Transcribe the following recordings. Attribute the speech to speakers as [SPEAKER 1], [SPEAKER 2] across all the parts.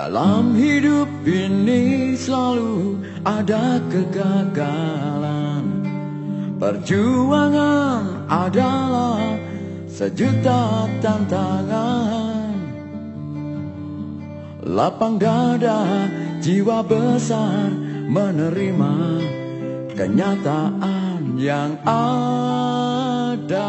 [SPEAKER 1] Dalam hidup ini selalu ada kegagalan. Perjuangan adalah sejuta tantangan. Lapang dada jiwa besar menerima kenyataan yang ada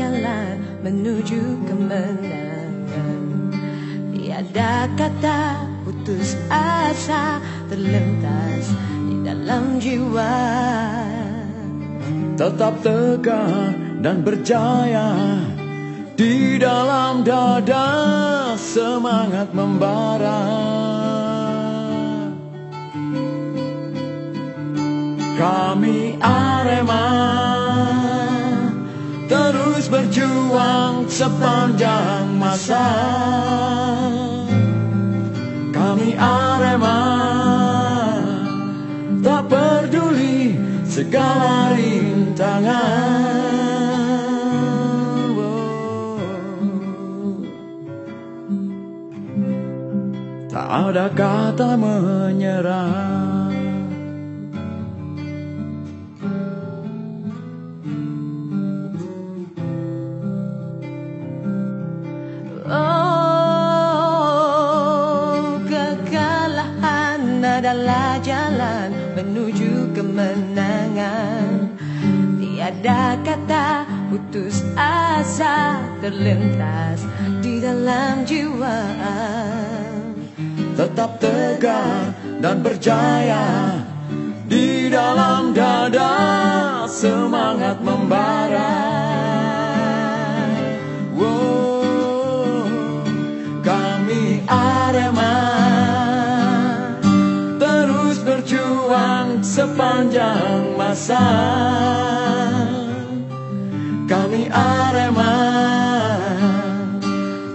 [SPEAKER 2] jalan menuju kemenangan. Tiada kata putus asa terlintas di dalam jiwa.
[SPEAKER 1] Tetap tegar dan berjaya Di dalam dada semangat membara. Kami Arema berjuang sepanjang masa. Kami Arema Tak peduli segala rintangan. Tak ada kata menyerah
[SPEAKER 2] adalah jalan menuju kemenangan. Tiada kata putus asa terlintas di dalam jiwa.
[SPEAKER 1] Tetap tegar dan berjaya Di dalam dada semangat membara berjuang sepanjang masa. Kami Arema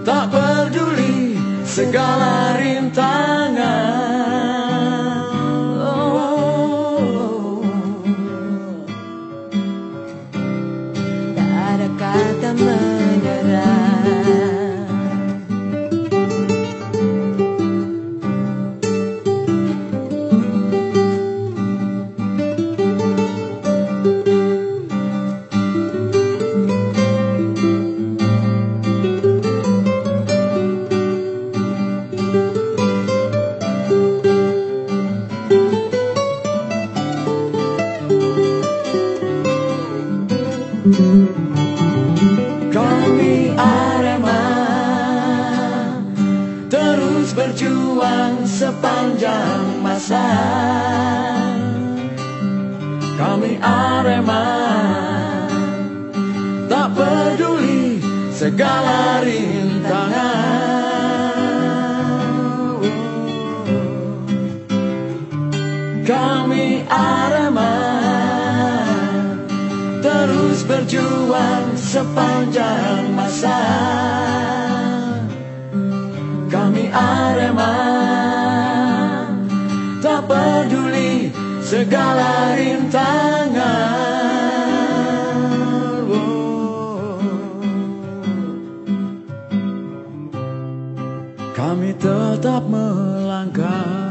[SPEAKER 1] Tak peduli segala rintangan.
[SPEAKER 2] Oh, tak ada kata
[SPEAKER 1] sepanjang masa. Kami Arema Tak peduli segala rintangan. Kami Arema terus berjuang sepanjang masa. Kami Arema segala rintangan. Kami tetap melangkah